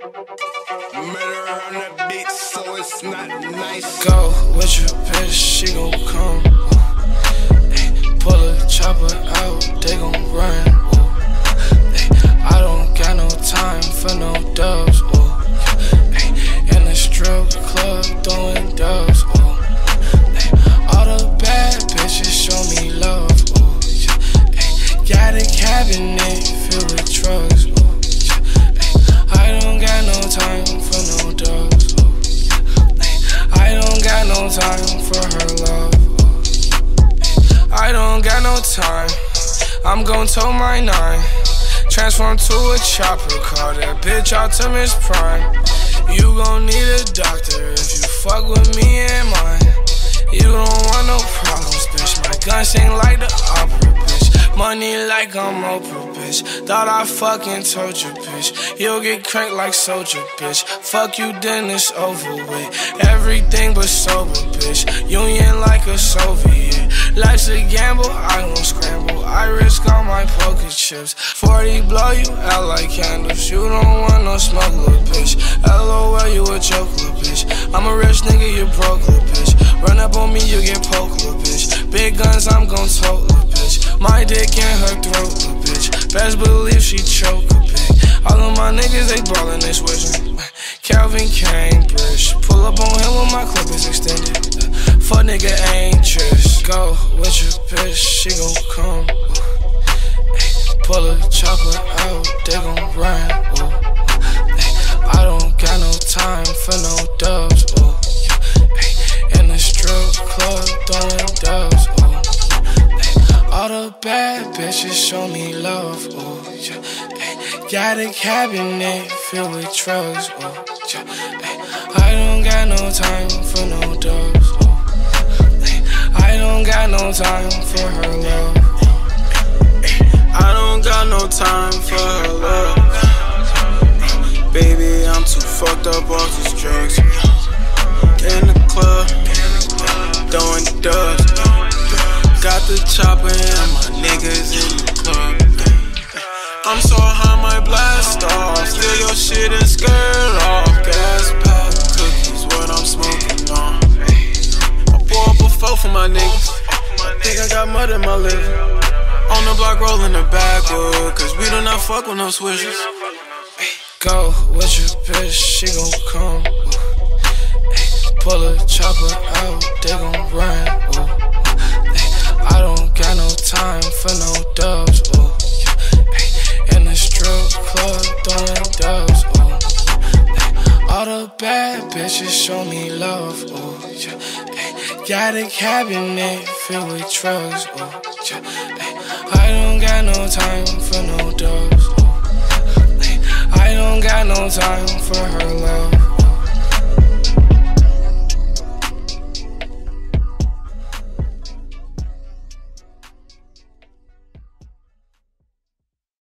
Murder on the beat, so it's not nice. Go with your bitch, she gon' come. Ay, pull time. I'm gon' toe my nine. Transform to a chopper, call that bitch Optimus Prime. You gon' need a doctor if you fuck with me and mine. You don't want no problems, bitch. My gun sing like the. Money like I'm Oprah, bitch. Thought I fucking told you, bitch. You'll get cranked like soldier, bitch. Fuck you, then it's over with. Everything but sober, bitch. Union like a Soviet. Life's a gamble, I won't scramble. I risk all my poker chips. 40 blow you out like candles. You don't want no smoke, little bitch. LOL, you a joke, bitch. I'm a rich nigga, you broke, bitch. Run up on me, you get poked, bitch. Big guns, I'm gon' tote. My dick in her throat, little bitch. Best believe she choke a bit. All of my niggas, they ballin', they switchin'. Calvin Cambridge. Pull up on him when my clip is extended. Fuck nigga ain't just go with your bitch, she gon' come. Pull a chopper out, they gon' run. ooh. I don't got no time for no dubs. ooh. In the strip club, throwing dubs. All bad bitches show me love. Ooh, yeah. Ay, Got a cabinet filled with drugs. Ooh, yeah. Ay, I don't got no time for no dubs. Ooh. Ay, I don't got no time for her love. I don't got no time for her love. Baby, I'm too fucked up off these drugs. In the club, throwing dubs. Got the chopper and my niggas in the club. I'm so high, my blast off. Steal your shit and skirt off. Gas pack cookies, what I'm smoking on. I pour up a four for my niggas. I Think I got mud in my liver. On the block rolling the backwood, cause we do not fuck with no swishers. Go with your bitch, she gon' come. Pull a chopper out, they gon' run. For no dubs. ooh. In the strip club, throwing dubs. ooh. All the bad bitches show me love. ooh. Got a cabinet filled with drugs. ooh. I don't got no time for no dubs. ooh. I don't got no time for her love.